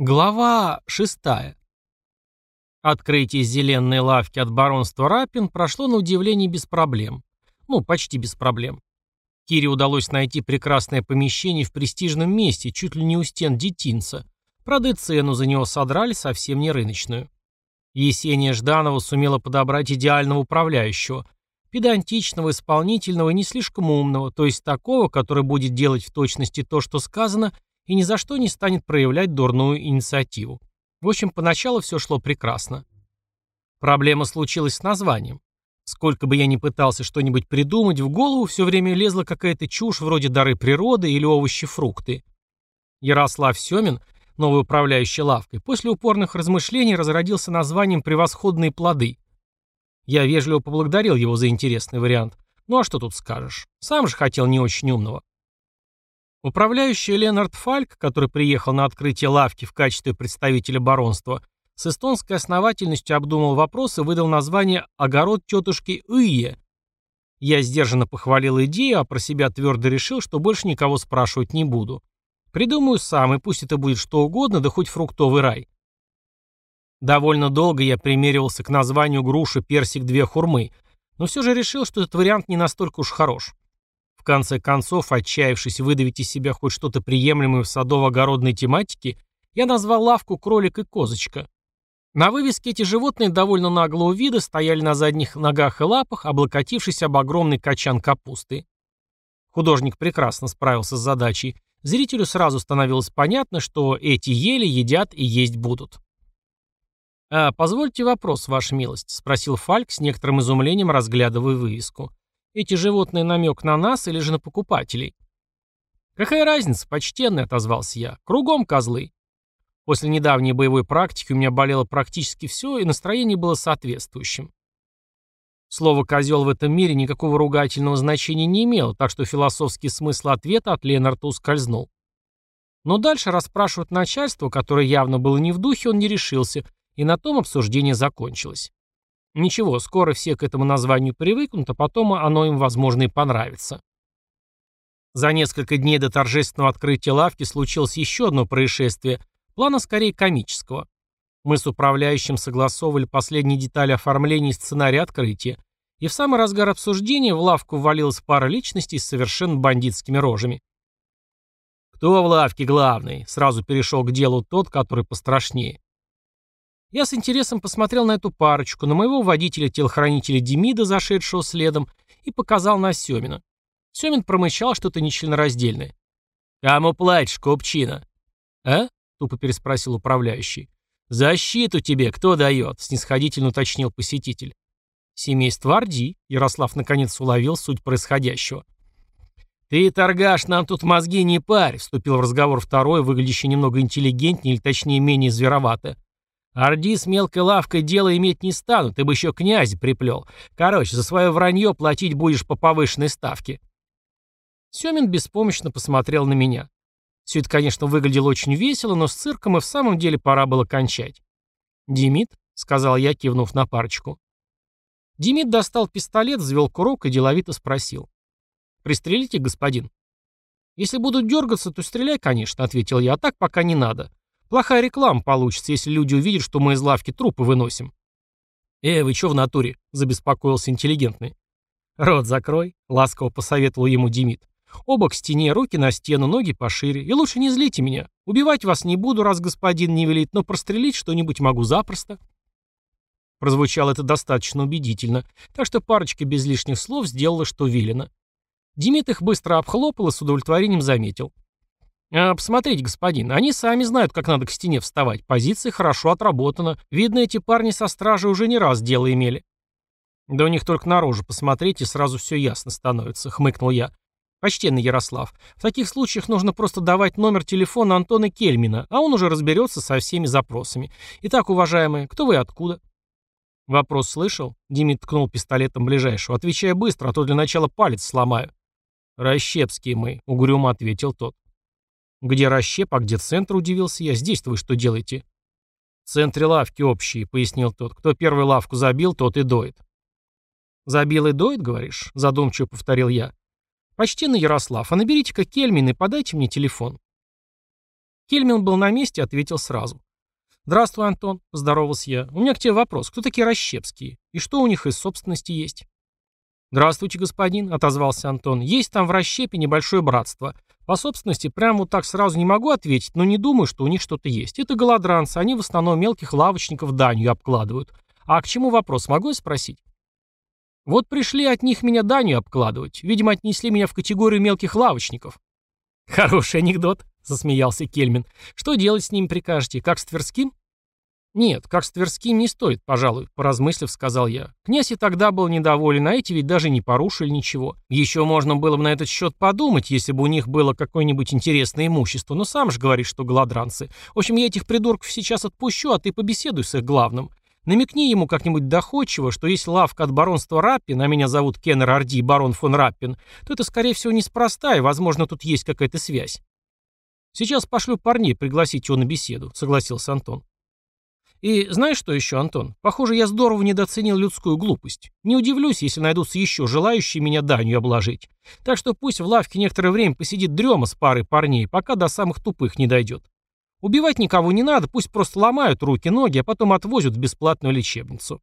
Глава шестая. Открытие зеленой лавки от баронства Рапин прошло на удивление без проблем. Ну, почти без проблем. Кире удалось найти прекрасное помещение в престижном месте, чуть ли не у стен детинца. Правда, цену за него содрали совсем не рыночную. Есения Жданова сумела подобрать идеального управляющего, педантичного, исполнительного и не слишком умного, то есть такого, который будет делать в точности то, что сказано, и ни за что не станет проявлять дурную инициативу. В общем, поначалу все шло прекрасно. Проблема случилась с названием. Сколько бы я ни пытался что-нибудь придумать, в голову все время лезла какая-то чушь вроде дары природы или овощи-фрукты. Ярослав Семин, новый управляющий лавкой, после упорных размышлений разродился названием «Превосходные плоды». Я вежливо поблагодарил его за интересный вариант. Ну а что тут скажешь? Сам же хотел не очень умного. Управляющий Ленард Фальк, который приехал на открытие лавки в качестве представителя баронства, с эстонской основательностью обдумал вопрос и выдал название «Огород тетушки Ие». Я сдержанно похвалил идею, а про себя твердо решил, что больше никого спрашивать не буду. Придумаю сам, и пусть это будет что угодно, да хоть фруктовый рай. Довольно долго я примеривался к названию груши персик две хурмы, но все же решил, что этот вариант не настолько уж хорош конце концов, отчаявшись выдавить из себя хоть что-то приемлемое в садово-огородной тематике, я назвал лавку «Кролик и козочка». На вывеске эти животные довольно наглого вида стояли на задних ногах и лапах, облокотившись об огромный качан капусты. Художник прекрасно справился с задачей. Зрителю сразу становилось понятно, что эти ели едят и есть будут. «А позвольте вопрос, ваша милость», — спросил Фальк с некоторым изумлением, разглядывая вывеску. Эти животные намек на нас или же на покупателей? Какая разница, почтенный, отозвался я. Кругом козлы. После недавней боевой практики у меня болело практически все, и настроение было соответствующим. Слово «козел» в этом мире никакого ругательного значения не имело, так что философский смысл ответа от Ленарта ускользнул. Но дальше расспрашивать начальство, которое явно было не в духе, он не решился, и на том обсуждение закончилось. Ничего, скоро все к этому названию привыкнут, а потом оно им, возможно, и понравится. За несколько дней до торжественного открытия лавки случилось еще одно происшествие, плана скорее комического. Мы с управляющим согласовывали последние детали оформления и сценария открытия, и в самый разгар обсуждения в лавку ввалилась пара личностей с совершенно бандитскими рожами. «Кто в лавке главный?» — сразу перешел к делу тот, который пострашнее. Я с интересом посмотрел на эту парочку, на моего водителя-телохранителя Демида, зашедшего следом, и показал на Семина. Семин промычал что-то нечленораздельное. «Кому платишь, купчина?» «А?» — тупо переспросил управляющий. «Защиту тебе кто дает?» — снисходительно уточнил посетитель. «Семейство Орди», — Ярослав наконец уловил суть происходящего. «Ты, торгаш, нам тут мозги не парь», — вступил в разговор второй, выглядящий немного интеллигентнее или точнее менее зверовато. Орди с мелкой лавкой дело иметь не станут, ты бы еще князь приплел. Короче, за свое вранье платить будешь по повышенной ставке. Семин беспомощно посмотрел на меня. Все это, конечно, выглядело очень весело, но с цирком и в самом деле пора было кончать. «Демид», — сказал я, кивнув на парочку. Демид достал пистолет, взвел курок и деловито спросил. «Пристрелите, господин?» «Если будут дергаться, то стреляй, конечно», — ответил я, — «а так пока не надо. Плохая реклама получится, если люди увидят, что мы из лавки трупы выносим. «Э, вы чё в натуре?» – забеспокоился интеллигентный. «Рот закрой», – ласково посоветовал ему Демид. «Оба к стене, руки на стену, ноги пошире. И лучше не злите меня. Убивать вас не буду, раз господин не велит, но прострелить что-нибудь могу запросто». Прозвучало это достаточно убедительно, так что парочка без лишних слов сделала, что велено. Демид их быстро обхлопал и с удовлетворением заметил. А, посмотрите, господин, они сами знают, как надо к стене вставать. Позиция хорошо отработана. Видно, эти парни со стражей уже не раз дело имели. Да у них только наружу посмотреть, и сразу все ясно становится, хмыкнул я. Почтенный Ярослав, в таких случаях нужно просто давать номер телефона Антона Кельмина, а он уже разберется со всеми запросами. Итак, уважаемые, кто вы и откуда? Вопрос слышал? Димит ткнул пистолетом ближайшего. Отвечай быстро, а то для начала палец сломаю. Расщепские мы, угрюмо ответил тот. «Где расщеп, а где центр?» – удивился я. «Здесь-то вы что делаете?» «В центре лавки общие», – пояснил тот. «Кто первую лавку забил, тот и доит». «Забил и доит, говоришь?» – задумчиво повторил я. «Почтенный Ярослав, а наберите-ка Кельмин и подайте мне телефон». Кельмин был на месте, ответил сразу. «Здравствуй, Антон», — поздоровался я. «У меня к тебе вопрос. Кто такие Расщепские? И что у них из собственности есть?» «Здравствуйте, господин», — отозвался Антон. «Есть там в Расщепе небольшое братство. По собственности прямо вот так сразу не могу ответить, но не думаю, что у них что-то есть. Это голодранцы, они в основном мелких лавочников данью обкладывают. А к чему вопрос, могу я спросить?» «Вот пришли от них меня данью обкладывать. Видимо, отнесли меня в категорию мелких лавочников». «Хороший анекдот», — засмеялся Кельмин. «Что делать с ним прикажете? Как с Тверским?» «Нет, как с Тверским не стоит, пожалуй», — поразмыслив, сказал я. «Князь и тогда был недоволен, а эти ведь даже не порушили ничего. Еще можно было бы на этот счет подумать, если бы у них было какое-нибудь интересное имущество, но сам же говоришь, что голодранцы. В общем, я этих придурков сейчас отпущу, а ты побеседуй с их главным. Намекни ему как-нибудь доходчиво, что если лавка от баронства Раппин, а меня зовут Кеннер Орди, барон фон Раппин, то это, скорее всего, неспроста, и, возможно, тут есть какая-то связь. «Сейчас пошлю парней пригласить его на беседу», — согласился Антон. И знаешь что еще, Антон? Похоже, я здорово недооценил людскую глупость. Не удивлюсь, если найдутся еще желающие меня данью обложить. Так что пусть в лавке некоторое время посидит дрема с парой парней, пока до самых тупых не дойдет. Убивать никого не надо, пусть просто ломают руки-ноги, а потом отвозят в бесплатную лечебницу.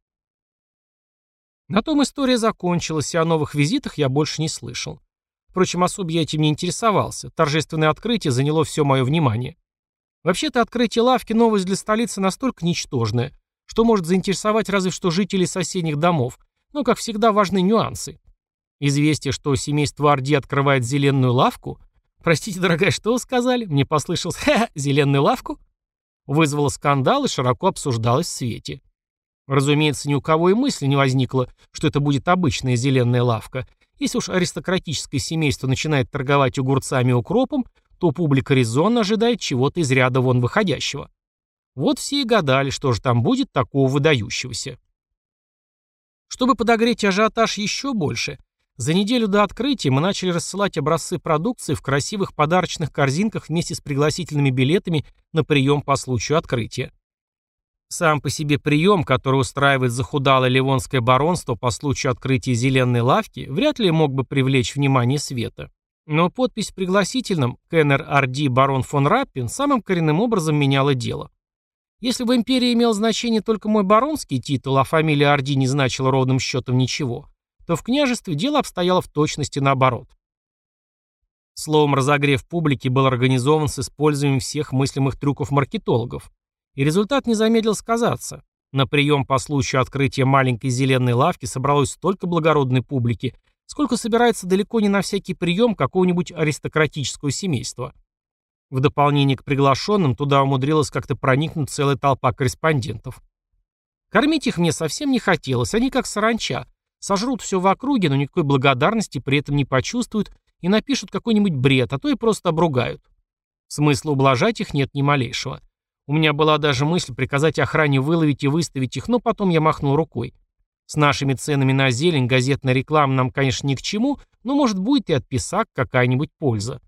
На том история закончилась, и о новых визитах я больше не слышал. Впрочем, особо я этим не интересовался. Торжественное открытие заняло все мое внимание. Вообще-то открытие лавки новость для столицы настолько ничтожная, что может заинтересовать разве что жителей соседних домов, но, как всегда, важны нюансы. Известие, что семейство Орди открывает зеленую лавку, простите, дорогая, что вы сказали? Мне послышалось, ха, зеленую лавку? Вызвало скандал и широко обсуждалось в свете. Разумеется, ни у кого и мысли не возникло, что это будет обычная зеленая лавка. Если уж аристократическое семейство начинает торговать огурцами и укропом, то публика резонно ожидает чего-то из ряда вон выходящего. Вот все и гадали, что же там будет такого выдающегося. Чтобы подогреть ажиотаж еще больше, за неделю до открытия мы начали рассылать образцы продукции в красивых подарочных корзинках вместе с пригласительными билетами на прием по случаю открытия. Сам по себе прием, который устраивает захудалое Ливонское баронство по случаю открытия зеленой лавки, вряд ли мог бы привлечь внимание света. Но подпись в пригласительном «Кеннер Арди барон фон Раппин» самым коренным образом меняла дело. Если в империи имел значение только мой баронский титул, а фамилия Арди не значила ровным счетом ничего, то в княжестве дело обстояло в точности наоборот. Словом, разогрев публики был организован с использованием всех мыслимых трюков маркетологов. И результат не замедлил сказаться. На прием по случаю открытия маленькой зеленой лавки собралось столько благородной публики, сколько собирается далеко не на всякий прием какого-нибудь аристократического семейства. В дополнение к приглашенным туда умудрилась как-то проникнуть целая толпа корреспондентов. Кормить их мне совсем не хотелось, они как саранча. Сожрут все в округе, но никакой благодарности при этом не почувствуют и напишут какой-нибудь бред, а то и просто обругают. Смысла ублажать их нет ни малейшего. У меня была даже мысль приказать охране выловить и выставить их, но потом я махнул рукой. С нашими ценами на зелень газетная реклама нам, конечно, ни к чему, но, может, будет и от писак какая-нибудь польза.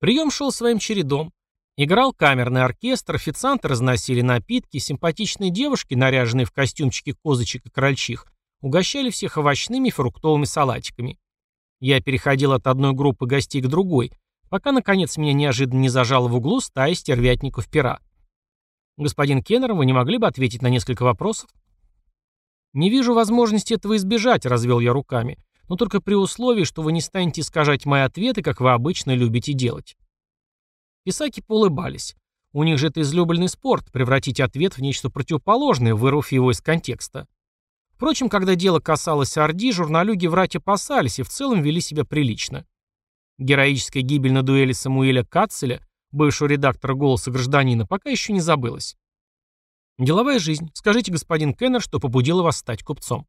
Прием шел своим чередом. Играл камерный оркестр, официанты разносили напитки, симпатичные девушки, наряженные в костюмчики козочек и крольчих, угощали всех овощными и фруктовыми салатиками. Я переходил от одной группы гостей к другой, пока, наконец, меня неожиданно не зажало в углу стая стервятников пера. «Господин Кеннер, вы не могли бы ответить на несколько вопросов?» «Не вижу возможности этого избежать», — развел я руками, «но только при условии, что вы не станете искажать мои ответы, как вы обычно любите делать». Писаки поулыбались. У них же это излюбленный спорт — превратить ответ в нечто противоположное, вырвав его из контекста. Впрочем, когда дело касалось Орди, журналюги врать опасались и в целом вели себя прилично. Героическая гибель на дуэли Самуэля Кацеля, бывшего редактора «Голоса гражданина», пока еще не забылась. Деловая жизнь. Скажите, господин Кеннер, что побудило вас стать купцом.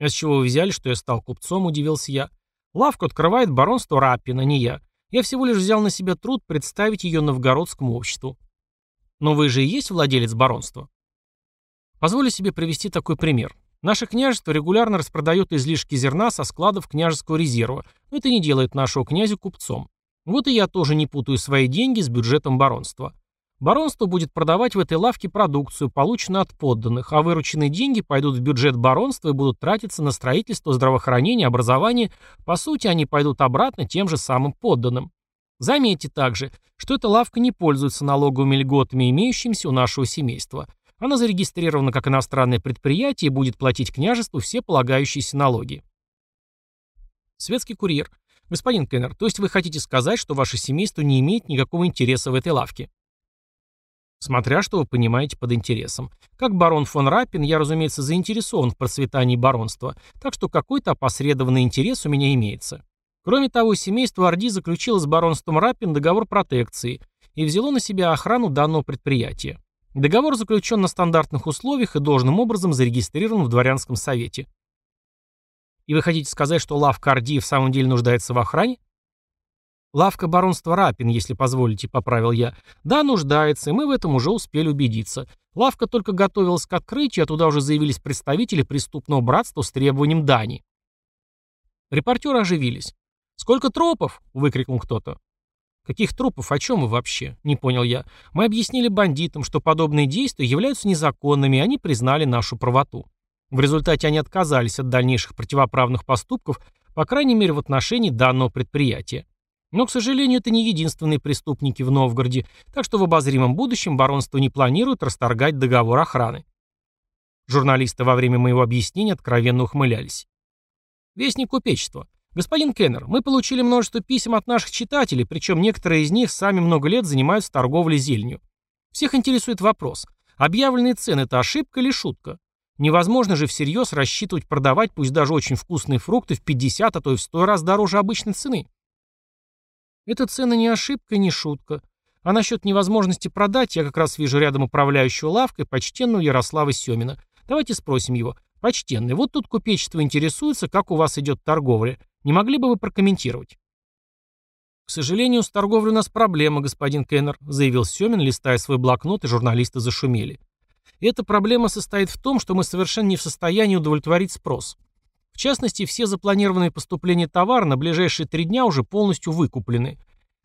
А с чего вы взяли, что я стал купцом, удивился я. Лавку открывает баронство Раппин, а не я. Я всего лишь взял на себя труд представить ее новгородскому обществу. Но вы же и есть владелец баронства. Позволю себе привести такой пример. Наше княжество регулярно распродает излишки зерна со складов княжеского резерва, но это не делает нашего князя купцом. Вот и я тоже не путаю свои деньги с бюджетом баронства. Баронство будет продавать в этой лавке продукцию, полученную от подданных, а вырученные деньги пойдут в бюджет баронства и будут тратиться на строительство, здравоохранение, образование. По сути, они пойдут обратно тем же самым подданным. Заметьте также, что эта лавка не пользуется налоговыми льготами, имеющимися у нашего семейства. Она зарегистрирована как иностранное предприятие и будет платить княжеству все полагающиеся налоги. Светский курьер. Господин Кеннер, то есть вы хотите сказать, что ваше семейство не имеет никакого интереса в этой лавке? Смотря что вы понимаете под интересом. Как барон фон Раппин, я, разумеется, заинтересован в процветании баронства, так что какой-то опосредованный интерес у меня имеется. Кроме того, семейство Орди заключило с баронством Раппин договор протекции и взяло на себя охрану данного предприятия. Договор заключен на стандартных условиях и должным образом зарегистрирован в дворянском совете. И вы хотите сказать, что лавка Орди в самом деле нуждается в охране? Лавка баронства Рапин, если позволите, поправил я. Да, нуждается, и мы в этом уже успели убедиться. Лавка только готовилась к открытию, а туда уже заявились представители преступного братства с требованием дани. Репортеры оживились. «Сколько трупов?» — выкрикнул кто-то. «Каких трупов? О чем вы вообще?» — не понял я. «Мы объяснили бандитам, что подобные действия являются незаконными, и они признали нашу правоту. В результате они отказались от дальнейших противоправных поступков, по крайней мере в отношении данного предприятия. Но, к сожалению, это не единственные преступники в Новгороде, так что в обозримом будущем баронство не планирует расторгать договор охраны. Журналисты во время моего объяснения откровенно ухмылялись. Вестник купечества. «Господин Кеннер, мы получили множество писем от наших читателей, причем некоторые из них сами много лет занимаются торговлей зеленью. Всех интересует вопрос, объявленные цены – это ошибка или шутка? Невозможно же всерьез рассчитывать продавать, пусть даже очень вкусные фрукты, в 50, а то и в 100 раз дороже обычной цены. Эта цена не ошибка и не шутка. А насчет невозможности продать, я как раз вижу рядом управляющего лавкой почтенного Ярослава Семина. Давайте спросим его. Почтенный, вот тут купечество интересуется, как у вас идет торговля. Не могли бы вы прокомментировать? «К сожалению, с торговлей у нас проблема, господин Кеннер», заявил Семин, листая свой блокнот, и журналисты зашумели. Эта проблема состоит в том, что мы совершенно не в состоянии удовлетворить спрос. В частности, все запланированные поступления товара на ближайшие три дня уже полностью выкуплены.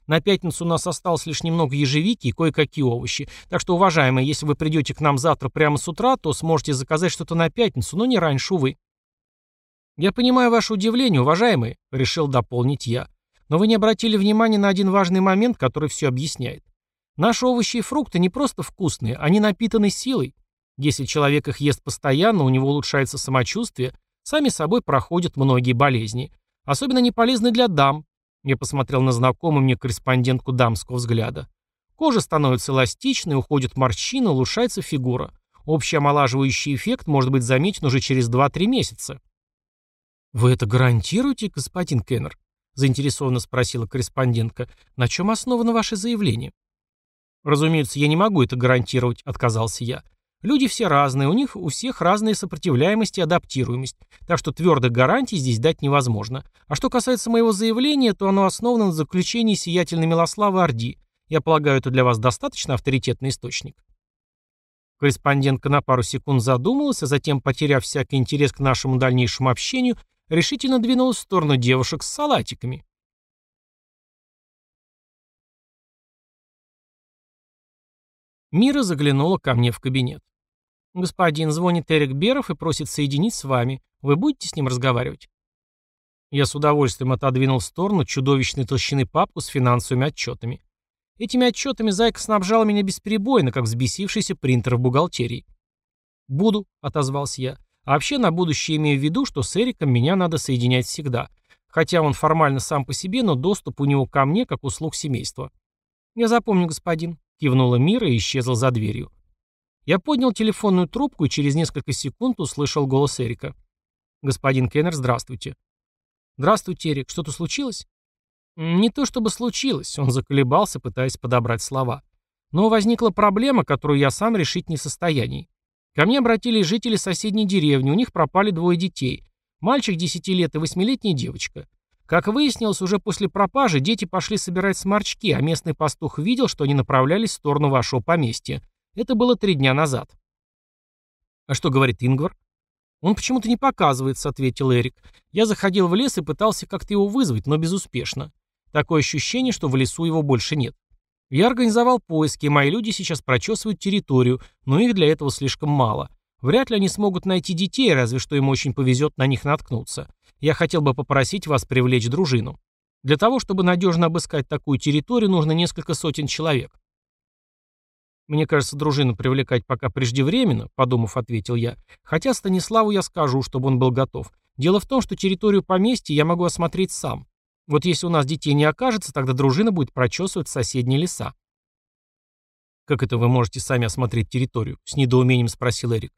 На пятницу у нас осталось лишь немного ежевики и кое-какие овощи. Так что, уважаемые, если вы придете к нам завтра прямо с утра, то сможете заказать что-то на пятницу, но не раньше, увы. «Я понимаю ваше удивление, уважаемый», — решил дополнить я. «Но вы не обратили внимания на один важный момент, который все объясняет. Наши овощи и фрукты не просто вкусные, они напитаны силой. Если человек их ест постоянно, у него улучшается самочувствие, сами собой проходят многие болезни. Особенно не полезны для дам». Я посмотрел на знакомую мне корреспондентку дамского взгляда. Кожа становится эластичной, уходит морщины, улучшается фигура. Общий омолаживающий эффект может быть заметен уже через 2-3 месяца. «Вы это гарантируете, господин Кеннер?» — заинтересованно спросила корреспондентка. «На чем основано ваше заявление?» «Разумеется, я не могу это гарантировать», — отказался я. «Люди все разные, у них у всех разные сопротивляемость и адаптируемость, так что твердых гарантий здесь дать невозможно. А что касается моего заявления, то оно основано на заключении сиятельной Милославы Орди. Я полагаю, это для вас достаточно авторитетный источник». Корреспондентка на пару секунд задумалась, а затем, потеряв всякий интерес к нашему дальнейшему общению, решительно двинулась в сторону девушек с салатиками. Мира заглянула ко мне в кабинет. «Господин, звонит Эрик Беров и просит соединить с вами. Вы будете с ним разговаривать?» Я с удовольствием отодвинул в сторону чудовищной толщины папку с финансовыми отчетами. Этими отчетами Зайка снабжала меня бесперебойно, как взбесившийся принтер в бухгалтерии. «Буду», — отозвался я. А вообще на будущее имею в виду, что с Эриком меня надо соединять всегда. Хотя он формально сам по себе, но доступ у него ко мне, как услуг семейства. «Я запомню, господин», — кивнула Мира и исчезла за дверью. Я поднял телефонную трубку и через несколько секунд услышал голос Эрика. «Господин Кеннер, здравствуйте». «Здравствуйте, Эрик. Что-то случилось?» «Не то чтобы случилось», — он заколебался, пытаясь подобрать слова. «Но возникла проблема, которую я сам решить не в состоянии. Ко мне обратились жители соседней деревни, у них пропали двое детей. Мальчик 10 лет и восьмилетняя девочка. Как выяснилось, уже после пропажи дети пошли собирать сморчки, а местный пастух видел, что они направлялись в сторону вашего поместья. Это было три дня назад. «А что говорит Ингвар?» «Он почему-то не показывается», — ответил Эрик. «Я заходил в лес и пытался как-то его вызвать, но безуспешно. Такое ощущение, что в лесу его больше нет. Я организовал поиски, мои люди сейчас прочесывают территорию, но их для этого слишком мало. Вряд ли они смогут найти детей, разве что им очень повезет на них наткнуться. Я хотел бы попросить вас привлечь дружину. Для того, чтобы надежно обыскать такую территорию, нужно несколько сотен человек. «Мне кажется, дружину привлекать пока преждевременно», — подумав, ответил я. «Хотя Станиславу я скажу, чтобы он был готов. Дело в том, что территорию поместья я могу осмотреть сам. Вот если у нас детей не окажется, тогда дружина будет прочесывать соседние леса». «Как это вы можете сами осмотреть территорию?» — с недоумением спросил Эрик.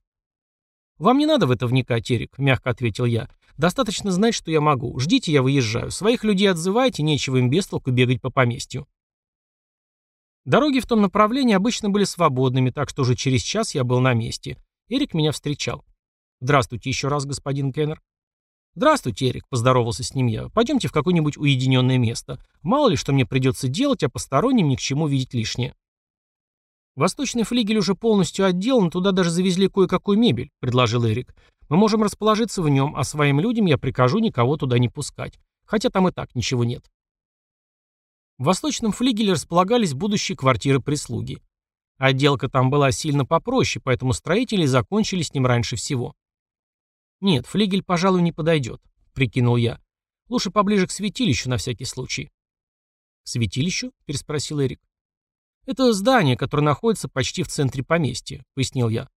«Вам не надо в это вникать, Эрик», — мягко ответил я. «Достаточно знать, что я могу. Ждите, я выезжаю. Своих людей отзывайте, нечего им без толку бегать по поместью». Дороги в том направлении обычно были свободными, так что уже через час я был на месте. Эрик меня встречал. «Здравствуйте еще раз, господин Кеннер». «Здравствуйте, Эрик», — поздоровался с ним я. «Пойдемте в какое-нибудь уединенное место. Мало ли, что мне придется делать, а посторонним ни к чему видеть лишнее». «Восточный флигель уже полностью отделан, туда даже завезли кое-какую мебель», — предложил Эрик. «Мы можем расположиться в нем, а своим людям я прикажу никого туда не пускать. Хотя там и так ничего нет». В восточном флигеле располагались будущие квартиры прислуги. Отделка там была сильно попроще, поэтому строители закончили с ним раньше всего. «Нет, флигель, пожалуй, не подойдет», — прикинул я. «Лучше поближе к святилищу на всякий случай». «К святилищу?» — переспросил Эрик. «Это здание, которое находится почти в центре поместья», — пояснил я.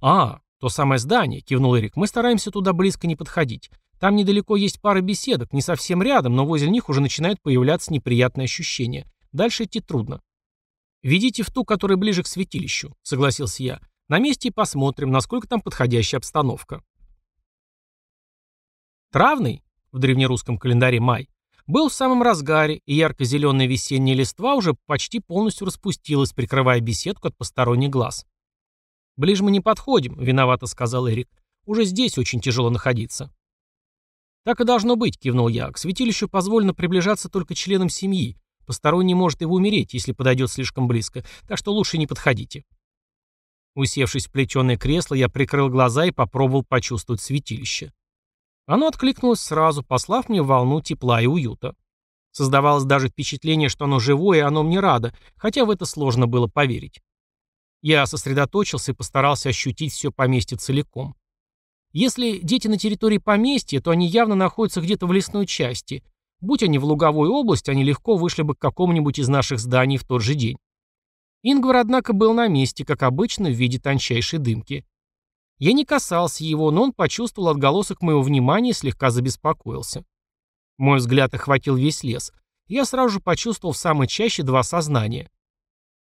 «А, то самое здание», — кивнул Эрик. «Мы стараемся туда близко не подходить. Там недалеко есть пара беседок, не совсем рядом, но возле них уже начинают появляться неприятные ощущения. Дальше идти трудно. «Ведите в ту, которая ближе к святилищу», — согласился я. «На месте и посмотрим, насколько там подходящая обстановка». Травный, в древнерусском календаре май, был в самом разгаре, и ярко-зеленая весенняя листва уже почти полностью распустилась, прикрывая беседку от посторонних глаз. «Ближе мы не подходим», — виновато сказал Эрик. «Уже здесь очень тяжело находиться». «Так и должно быть», — кивнул я. «К святилищу позволено приближаться только членам семьи. Посторонний может его умереть, если подойдет слишком близко, так что лучше не подходите». Усевшись в плетеное кресло, я прикрыл глаза и попробовал почувствовать святилище. Оно откликнулось сразу, послав мне волну тепла и уюта. Создавалось даже впечатление, что оно живое, и оно мне радо, хотя в это сложно было поверить. Я сосредоточился и постарался ощутить все поместье целиком. Если дети на территории поместья, то они явно находятся где-то в лесной части. Будь они в луговой области, они легко вышли бы к какому-нибудь из наших зданий в тот же день. Ингвар, однако, был на месте, как обычно, в виде тончайшей дымки. Я не касался его, но он почувствовал отголосок моего внимания и слегка забеспокоился. Мой взгляд охватил весь лес. Я сразу же почувствовал в самой чаще два сознания.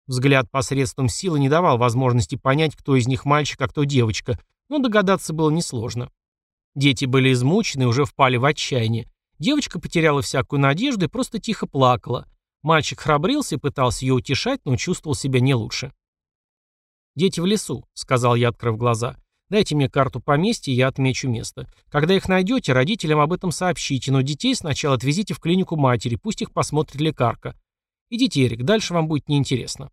Взгляд посредством силы не давал возможности понять, кто из них мальчик, а кто девочка, но догадаться было несложно. Дети были измучены и уже впали в отчаяние. Девочка потеряла всякую надежду и просто тихо плакала. Мальчик храбрился и пытался ее утешать, но чувствовал себя не лучше. «Дети в лесу», — сказал я, открыв глаза. «Дайте мне карту поместья, я отмечу место. Когда их найдете, родителям об этом сообщите, но детей сначала отвезите в клинику матери, пусть их посмотрит лекарка. Идите, Эрик, дальше вам будет неинтересно».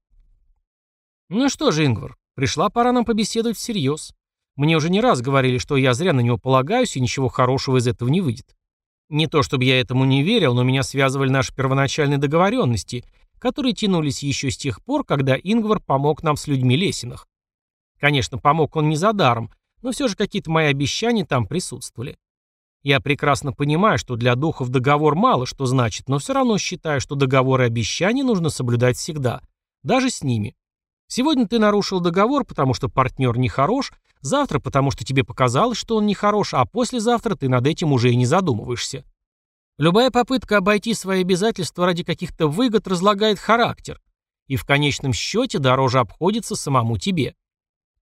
«Ну что же, Ингвар, пришла пора нам побеседовать всерьез. Мне уже не раз говорили, что я зря на него полагаюсь, и ничего хорошего из этого не выйдет. Не то чтобы я этому не верил, но меня связывали наши первоначальные договоренности, которые тянулись еще с тех пор, когда Ингвар помог нам с людьми Лесиных. Конечно, помог он не за даром, но все же какие-то мои обещания там присутствовали. Я прекрасно понимаю, что для духов договор мало что значит, но все равно считаю, что договоры и обещания нужно соблюдать всегда, даже с ними. Сегодня ты нарушил договор, потому что партнер нехорош, завтра потому что тебе показалось, что он нехорош, а послезавтра ты над этим уже и не задумываешься. Любая попытка обойти свои обязательства ради каких-то выгод разлагает характер, и в конечном счете дороже обходится самому тебе.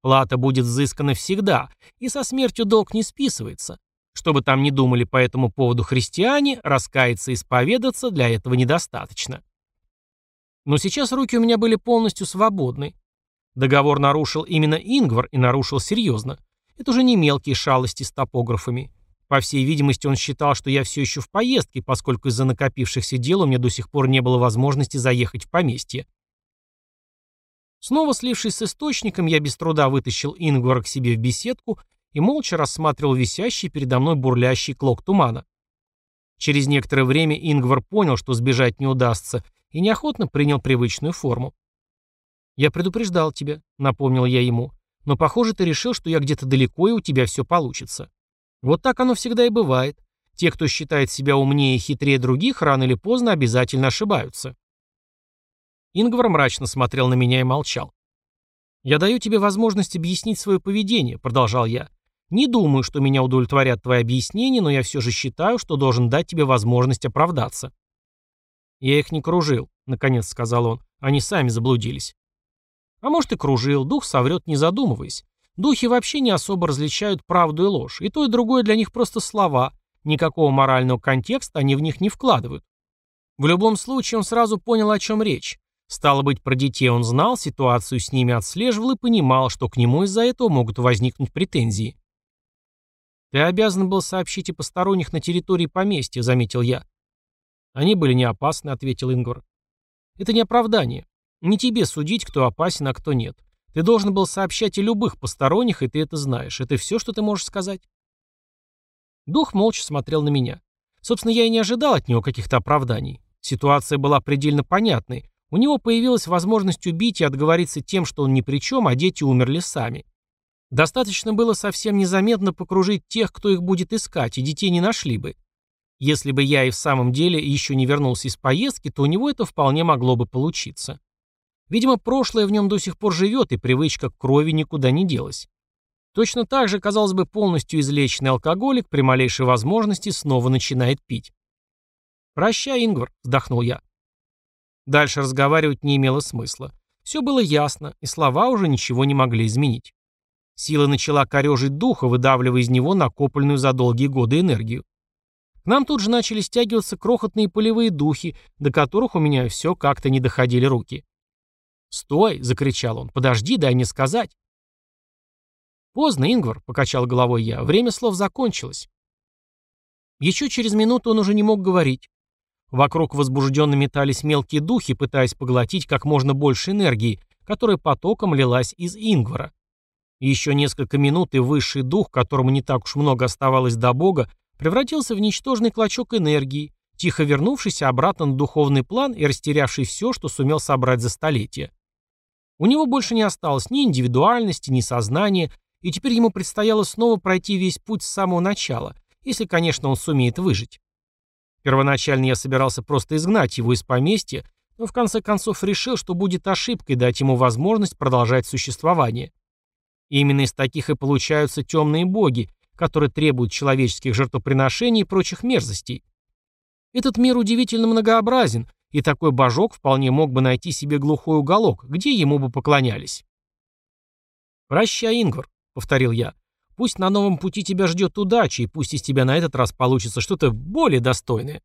Плата будет взыскана всегда, и со смертью долг не списывается. Что бы там ни думали по этому поводу христиане, раскаяться и исповедаться для этого недостаточно. Но сейчас руки у меня были полностью свободны. Договор нарушил именно Ингвар и нарушил серьезно. Это уже не мелкие шалости с топографами. По всей видимости, он считал, что я все еще в поездке, поскольку из-за накопившихся дел у меня до сих пор не было возможности заехать в поместье. Снова слившись с источником, я без труда вытащил Ингвара к себе в беседку и молча рассматривал висящий передо мной бурлящий клок тумана. Через некоторое время Ингвар понял, что сбежать не удастся, и неохотно принял привычную форму. «Я предупреждал тебя», — напомнил я ему, «но, похоже, ты решил, что я где-то далеко, и у тебя все получится. Вот так оно всегда и бывает. Те, кто считает себя умнее и хитрее других, рано или поздно обязательно ошибаются. Ингвар мрачно смотрел на меня и молчал. «Я даю тебе возможность объяснить свое поведение», — продолжал я. «Не думаю, что меня удовлетворят твои объяснения, но я все же считаю, что должен дать тебе возможность оправдаться». «Я их не кружил», — наконец сказал он. «Они сами заблудились». А может и кружил, дух соврет, не задумываясь. Духи вообще не особо различают правду и ложь, и то, и другое для них просто слова, никакого морального контекста они в них не вкладывают. В любом случае он сразу понял, о чем речь. Стало быть, про детей он знал, ситуацию с ними отслеживал и понимал, что к нему из-за этого могут возникнуть претензии. «Ты обязан был сообщить и посторонних на территории поместья», — заметил я. «Они были не опасны», — ответил Ингвар. «Это не оправдание. Не тебе судить, кто опасен, а кто нет. Ты должен был сообщать и любых посторонних, и ты это знаешь. Это все, что ты можешь сказать?» Дух молча смотрел на меня. Собственно, я и не ожидал от него каких-то оправданий. Ситуация была предельно понятной. У него появилась возможность убить и отговориться тем, что он ни при чем, а дети умерли сами. Достаточно было совсем незаметно покружить тех, кто их будет искать, и детей не нашли бы. Если бы я и в самом деле еще не вернулся из поездки, то у него это вполне могло бы получиться. Видимо, прошлое в нем до сих пор живет, и привычка к крови никуда не делась. Точно так же, казалось бы, полностью излеченный алкоголик при малейшей возможности снова начинает пить. «Прощай, Ингвар», — вздохнул я. Дальше разговаривать не имело смысла. Все было ясно, и слова уже ничего не могли изменить. Сила начала корежить духа, выдавливая из него накопленную за долгие годы энергию. К нам тут же начали стягиваться крохотные полевые духи, до которых у меня все как-то не доходили руки. «Стой!» — закричал он. «Подожди, дай мне сказать!» «Поздно, Ингвар», — покачал головой я. «Время слов закончилось». Еще через минуту он уже не мог говорить. Вокруг возбужденно метались мелкие духи, пытаясь поглотить как можно больше энергии, которая потоком лилась из Ингвара. Еще несколько минут, и высший дух, которому не так уж много оставалось до Бога, превратился в ничтожный клочок энергии, тихо вернувшийся обратно на духовный план и растерявший все, что сумел собрать за столетия. У него больше не осталось ни индивидуальности, ни сознания, и теперь ему предстояло снова пройти весь путь с самого начала, если, конечно, он сумеет выжить. Первоначально я собирался просто изгнать его из поместья, но в конце концов решил, что будет ошибкой дать ему возможность продолжать существование. И именно из таких и получаются темные боги, которые требуют человеческих жертвоприношений и прочих мерзостей. Этот мир удивительно многообразен, и такой божок вполне мог бы найти себе глухой уголок, где ему бы поклонялись. «Прощай, Ингвар», — повторил я. «Пусть на новом пути тебя ждет удача, и пусть из тебя на этот раз получится что-то более достойное».